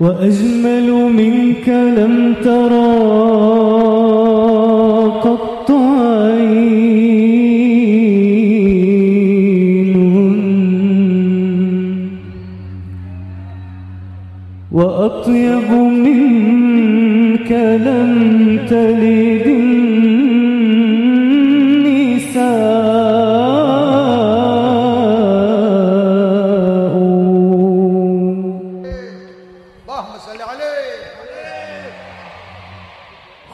وأجمل منك لم ترى قط عين. وأطيب منك لم تلد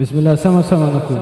بسم الله سما سما نقول.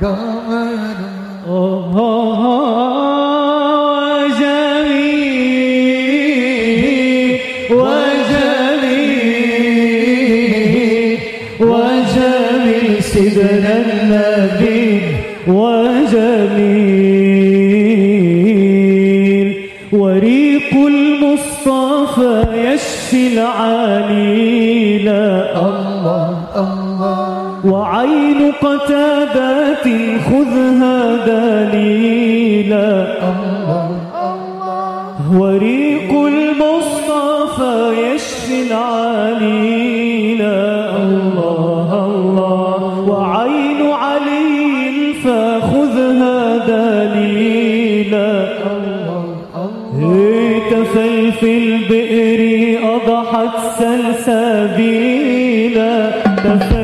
قمر وجميل وجميل وجميل سيدنا النبي وجميل. وريق المصطفى يشفي العليل قتادات خذها دليلا. وريق المصطفى يشفي العليل. الله الله. وعين علي فخذها دليلا. تفل في البئر أضحت سلسبيلا. تفل